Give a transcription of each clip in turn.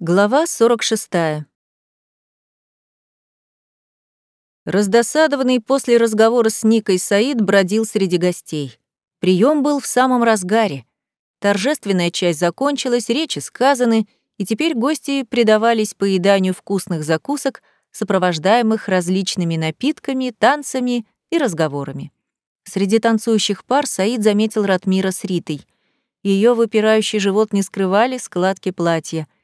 Глава 46. Раздосадованный после разговора с Никой Саид бродил среди гостей. Прием был в самом разгаре. Торжественная часть закончилась, речи сказаны, и теперь гости предавались поеданию вкусных закусок, сопровождаемых различными напитками, танцами и разговорами. Среди танцующих пар Саид заметил Ратмира с Ритой. Ее выпирающий живот не скрывали складки платья —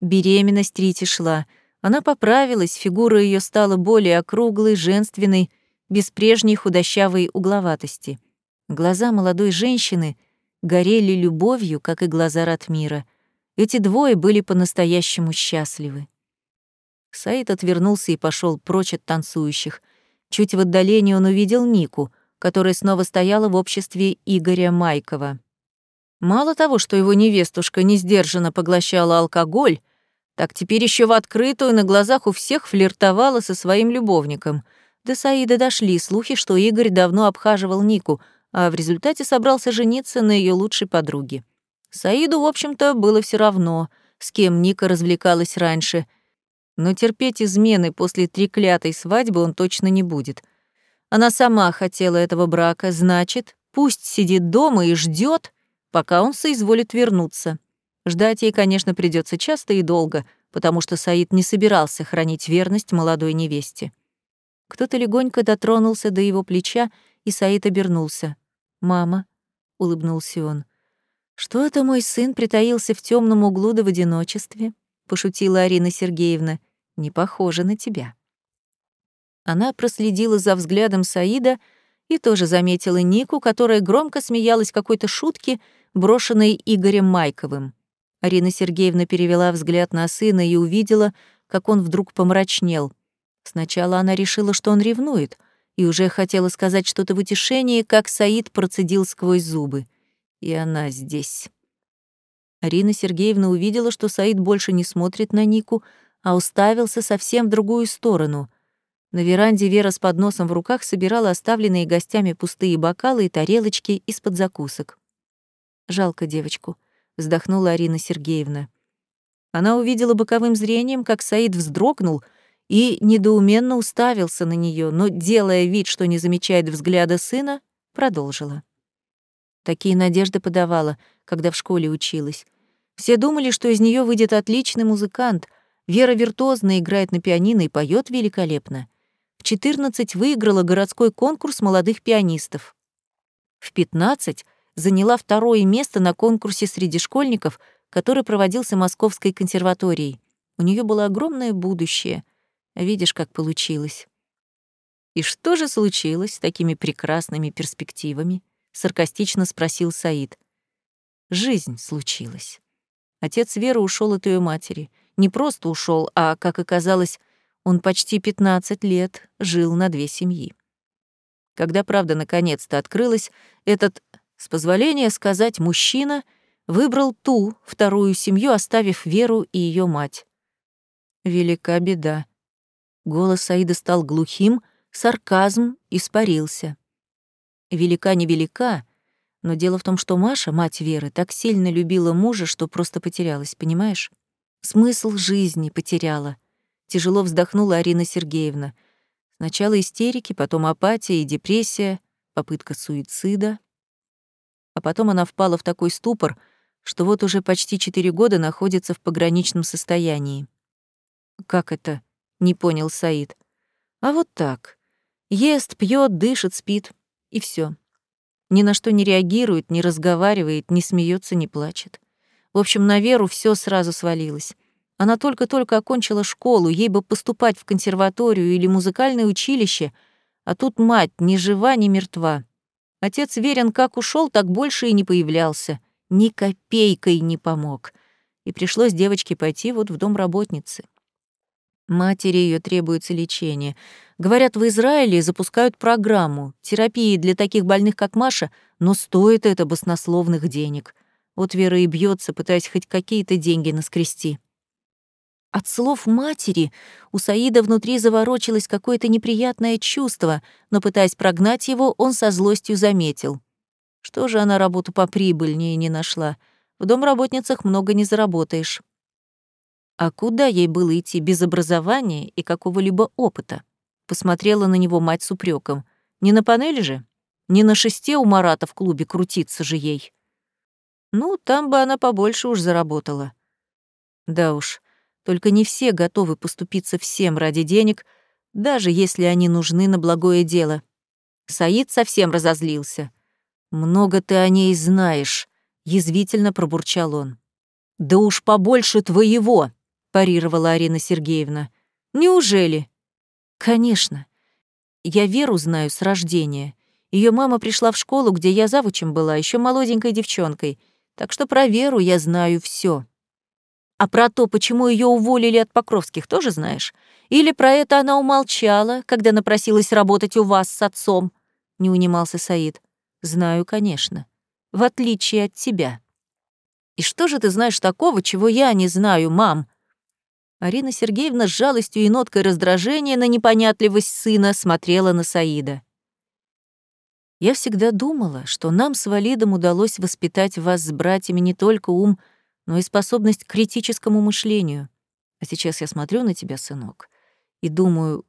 Беременность Рити шла. Она поправилась, фигура ее стала более округлой, женственной, без прежней худощавой угловатости. Глаза молодой женщины горели любовью, как и глаза Ратмира. Эти двое были по-настоящему счастливы. Саид отвернулся и пошел прочь от танцующих. Чуть в отдалении он увидел Нику, которая снова стояла в обществе Игоря Майкова. Мало того, что его невестушка не сдержанно поглощала алкоголь, так теперь еще в открытую на глазах у всех флиртовала со своим любовником. До Саида дошли слухи, что Игорь давно обхаживал Нику, а в результате собрался жениться на ее лучшей подруге. Саиду, в общем-то, было все равно, с кем Ника развлекалась раньше. Но терпеть измены после треклятой свадьбы он точно не будет. Она сама хотела этого брака, значит, пусть сидит дома и ждет, пока он соизволит вернуться. Ждать ей, конечно, придется часто и долго, потому что Саид не собирался хранить верность молодой невесте. Кто-то легонько дотронулся до его плеча, и Саид обернулся. «Мама», — улыбнулся он, — «что это мой сын притаился в темном углу да в одиночестве?» — пошутила Арина Сергеевна. «Не похоже на тебя». Она проследила за взглядом Саида и тоже заметила Нику, которая громко смеялась какой-то шутке, брошенной Игорем Майковым. Арина Сергеевна перевела взгляд на сына и увидела, как он вдруг помрачнел. Сначала она решила, что он ревнует, и уже хотела сказать что-то в утешении, как Саид процедил сквозь зубы. И она здесь. Арина Сергеевна увидела, что Саид больше не смотрит на Нику, а уставился совсем в другую сторону. На веранде Вера с подносом в руках собирала оставленные гостями пустые бокалы и тарелочки из-под закусок. Жалко девочку — вздохнула Арина Сергеевна. Она увидела боковым зрением, как Саид вздрогнул и недоуменно уставился на нее, но, делая вид, что не замечает взгляда сына, продолжила. Такие надежды подавала, когда в школе училась. Все думали, что из нее выйдет отличный музыкант. Вера виртуозно играет на пианино и поет великолепно. В 14 выиграла городской конкурс молодых пианистов. В 15 заняла второе место на конкурсе среди школьников, который проводился Московской консерваторией. У нее было огромное будущее. Видишь, как получилось. «И что же случилось с такими прекрасными перспективами?» — саркастично спросил Саид. «Жизнь случилась. Отец Веры ушел от ее матери. Не просто ушел, а, как оказалось, он почти 15 лет жил на две семьи. Когда правда наконец-то открылась, этот с позволения сказать, мужчина выбрал ту, вторую семью, оставив Веру и ее мать. Велика беда. Голос Аида стал глухим, сарказм испарился. Велика невелика, но дело в том, что Маша, мать Веры, так сильно любила мужа, что просто потерялась, понимаешь? Смысл жизни потеряла. Тяжело вздохнула Арина Сергеевна. Сначала истерики, потом апатия и депрессия, попытка суицида а потом она впала в такой ступор, что вот уже почти четыре года находится в пограничном состоянии. «Как это?» — не понял Саид. «А вот так. Ест, пьет, дышит, спит, и все. Ни на что не реагирует, не разговаривает, не смеется, не плачет. В общем, на Веру все сразу свалилось. Она только-только окончила школу, ей бы поступать в консерваторию или музыкальное училище, а тут мать ни жива, ни мертва. Отец верен как ушел, так больше и не появлялся. Ни копейкой не помог. И пришлось девочке пойти вот в дом работницы. Матери ее требуется лечение. Говорят, в Израиле запускают программу терапии для таких больных, как Маша, но стоит это баснословных денег. Вот Вера и бьется, пытаясь хоть какие-то деньги наскрести. От слов матери у Саида внутри заворочилось какое-то неприятное чувство, но, пытаясь прогнать его, он со злостью заметил. Что же она работу поприбыльнее не нашла? В домработницах много не заработаешь. А куда ей было идти без образования и какого-либо опыта? Посмотрела на него мать с упреком. Не на панели же? Не на шесте у Марата в клубе крутиться же ей. Ну, там бы она побольше уж заработала. Да уж, только не все готовы поступиться всем ради денег, даже если они нужны на благое дело. Саид совсем разозлился. «Много ты о ней знаешь», — язвительно пробурчал он. «Да уж побольше твоего», — парировала Арина Сергеевна. «Неужели?» «Конечно. Я Веру знаю с рождения. Ее мама пришла в школу, где я завучем была, еще молоденькой девчонкой, так что про Веру я знаю все. А про то, почему ее уволили от Покровских, тоже знаешь? Или про это она умолчала, когда напросилась работать у вас с отцом? Не унимался Саид. Знаю, конечно. В отличие от тебя. И что же ты знаешь такого, чего я не знаю, мам? Арина Сергеевна с жалостью и ноткой раздражения на непонятливость сына смотрела на Саида. Я всегда думала, что нам с Валидом удалось воспитать вас с братьями не только ум, но и способность к критическому мышлению. А сейчас я смотрю на тебя, сынок, и думаю,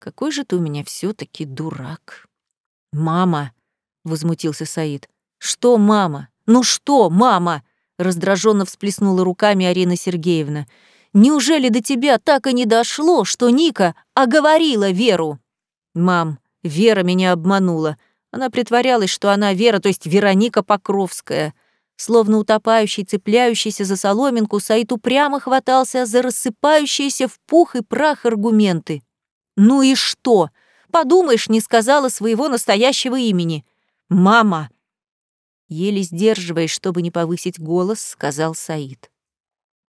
какой же ты у меня все таки дурак. «Мама!» — возмутился Саид. «Что, мама? Ну что, мама?» — раздраженно всплеснула руками Арина Сергеевна. «Неужели до тебя так и не дошло, что Ника оговорила Веру?» «Мам, Вера меня обманула. Она притворялась, что она Вера, то есть Вероника Покровская. Словно утопающий, цепляющийся за соломинку, Саид упрямо хватался за рассыпающиеся в пух и прах аргументы. «Ну и что? Подумаешь, не сказала своего настоящего имени. Мама!» Еле сдерживаясь, чтобы не повысить голос, сказал Саид.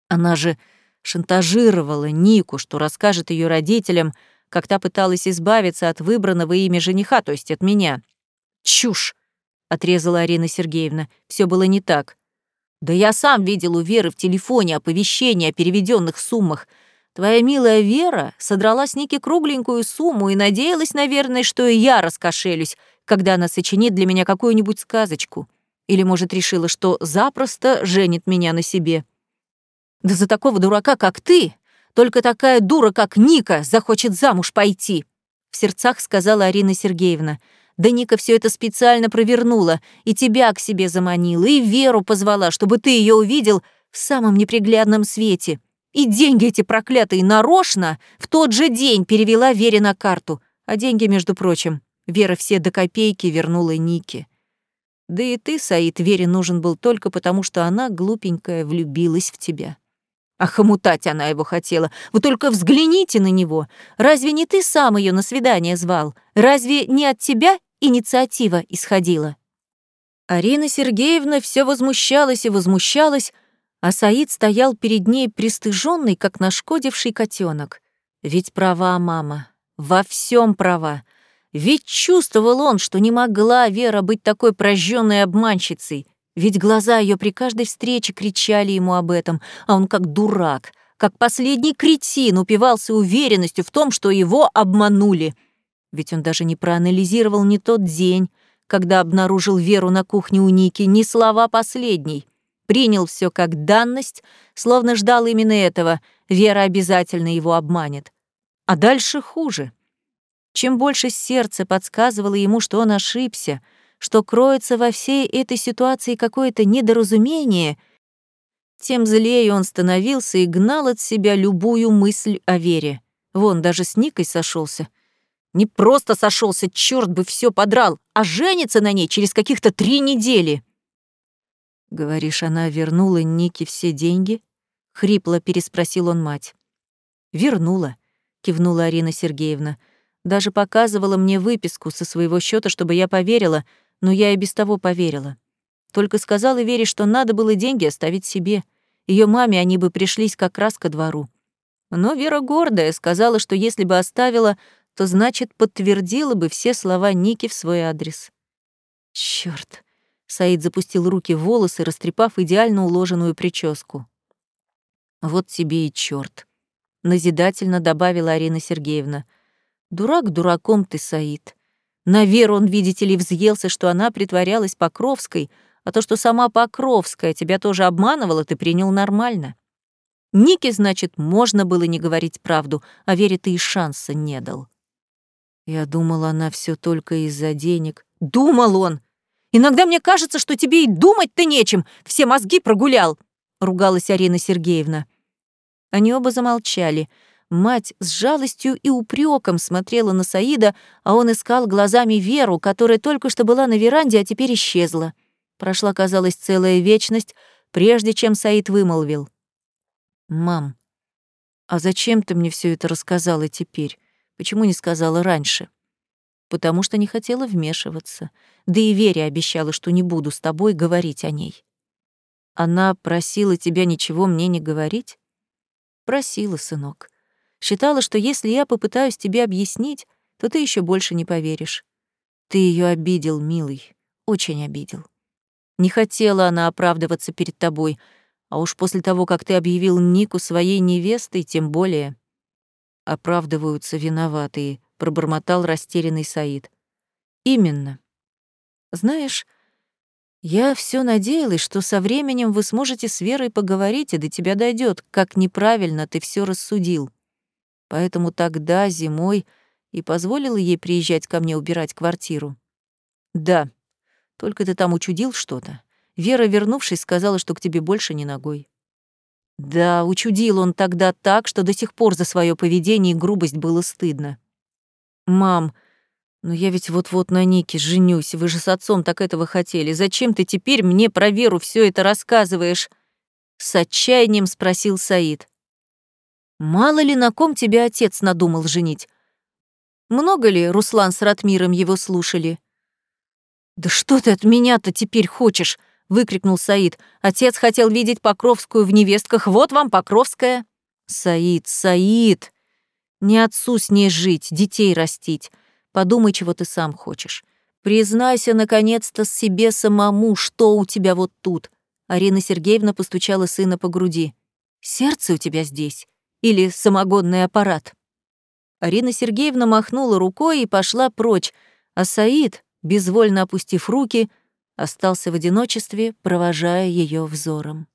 Она же шантажировала Нику, что расскажет ее родителям, как та пыталась избавиться от выбранного ими жениха, то есть от меня. «Чушь!» Отрезала Арина Сергеевна. Все было не так. Да я сам видел у Веры в телефоне оповещение о переведенных суммах. Твоя милая Вера содрала с Ники кругленькую сумму и надеялась, наверное, что и я раскошелюсь, когда она сочинит для меня какую-нибудь сказочку. Или, может, решила, что запросто женит меня на себе. Да за такого дурака, как ты, только такая дура, как Ника, захочет замуж пойти, в сердцах сказала Арина Сергеевна. Да Ника все это специально провернула, и тебя к себе заманила, и Веру позвала, чтобы ты ее увидел в самом неприглядном свете. И деньги эти проклятые нарочно в тот же день перевела Вере на карту. А деньги, между прочим, Вера все до копейки вернула Нике. Да и ты, Саид, Вере нужен был только потому, что она, глупенькая, влюбилась в тебя. А хомутать она его хотела. Вы только взгляните на него. Разве не ты сам ее на свидание звал? Разве не от тебя инициатива исходила. Арина Сергеевна все возмущалась и возмущалась, а Саид стоял перед ней пристыженный, как нашкодивший котенок. Ведь права мама, во всем права. Ведь чувствовал он, что не могла Вера быть такой прожженной обманщицей, ведь глаза ее при каждой встрече кричали ему об этом, а он как дурак, как последний кретин упивался уверенностью в том, что его обманули — ведь он даже не проанализировал ни тот день, когда обнаружил Веру на кухне у Ники, ни слова последней. Принял все как данность, словно ждал именно этого. Вера обязательно его обманет. А дальше хуже. Чем больше сердце подсказывало ему, что он ошибся, что кроется во всей этой ситуации какое-то недоразумение, тем злее он становился и гнал от себя любую мысль о Вере. Вон, даже с Никой сошелся — не просто сошелся, черт бы все подрал, а женится на ней через каких-то три недели. Говоришь, она вернула Нике все деньги? Хрипло переспросил он мать. Вернула, кивнула Арина Сергеевна. Даже показывала мне выписку со своего счета, чтобы я поверила, но я и без того поверила. Только сказала Вере, что надо было деньги оставить себе. Ее маме они бы пришлись как раз ко двору. Но Вера гордая сказала, что если бы оставила, то значит подтвердила бы все слова Ники в свой адрес. Черт! Саид запустил руки в волосы, растрепав идеально уложенную прическу. «Вот тебе и черт! назидательно добавила Арина Сергеевна. «Дурак дураком ты, Саид. На веру он, видите ли, взъелся, что она притворялась Покровской, а то, что сама Покровская тебя тоже обманывала, ты принял нормально. Нике, значит, можно было не говорить правду, а Вере ты и шанса не дал. Я думала, она все только из-за денег. Думал он! Иногда мне кажется, что тебе и думать-то нечем, все мозги прогулял, ругалась Арина Сергеевна. Они оба замолчали. Мать с жалостью и упреком смотрела на Саида, а он искал глазами Веру, которая только что была на веранде, а теперь исчезла. Прошла, казалось, целая вечность, прежде чем Саид вымолвил. «Мам, а зачем ты мне все это рассказала теперь? Почему не сказала раньше?» «Потому что не хотела вмешиваться. Да и Вере обещала, что не буду с тобой говорить о ней». «Она просила тебя ничего мне не говорить?» «Просила, сынок. Считала, что если я попытаюсь тебе объяснить, то ты еще больше не поверишь. Ты ее обидел, милый, очень обидел. Не хотела она оправдываться перед тобой, а уж после того, как ты объявил Нику своей невестой, тем более. Оправдываются виноватые, пробормотал растерянный Саид. Именно. Знаешь, я все надеялась, что со временем вы сможете с Верой поговорить, и до тебя дойдет, как неправильно ты все рассудил. Поэтому тогда, зимой, и позволила ей приезжать ко мне убирать квартиру. Да, только ты там учудил что-то. Вера, вернувшись, сказала, что к тебе больше не ногой. Да, учудил он тогда так, что до сих пор за свое поведение и грубость было стыдно. «Мам, но я ведь вот-вот на Нике женюсь, вы же с отцом так этого хотели. Зачем ты теперь мне про Веру все это рассказываешь?» С отчаянием спросил Саид. «Мало ли на ком тебя отец надумал женить? Много ли Руслан с Ратмиром его слушали?» «Да что ты от меня-то теперь хочешь?» — выкрикнул Саид. «Отец хотел видеть Покровскую в невестках. Вот вам Покровская!» «Саид, Саид! Не отцу с ней жить, детей растить. Подумай, чего ты сам хочешь. Признайся, наконец-то, себе самому, что у тебя вот тут». Арина Сергеевна постучала сына по груди. «Сердце у тебя здесь? Или самогонный аппарат?» Арина Сергеевна махнула рукой и пошла прочь, а Саид, безвольно опустив руки, остался в одиночестве, провожая ее взором.